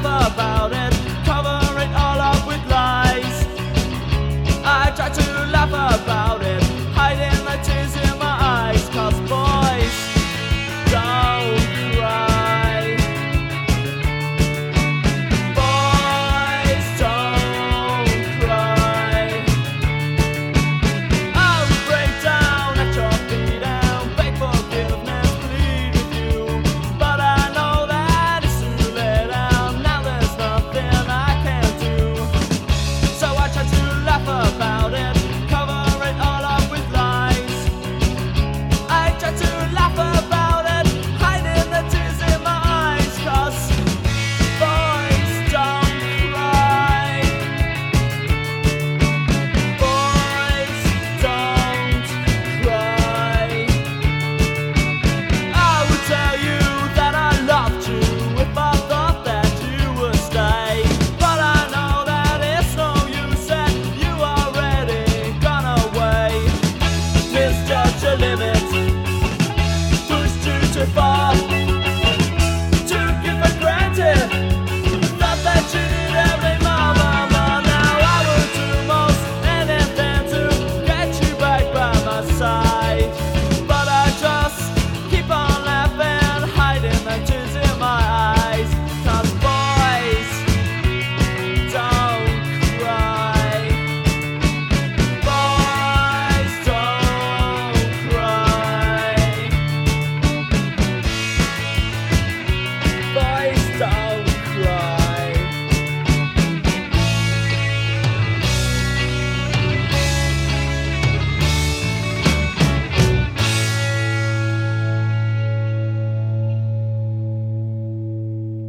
laugh about it,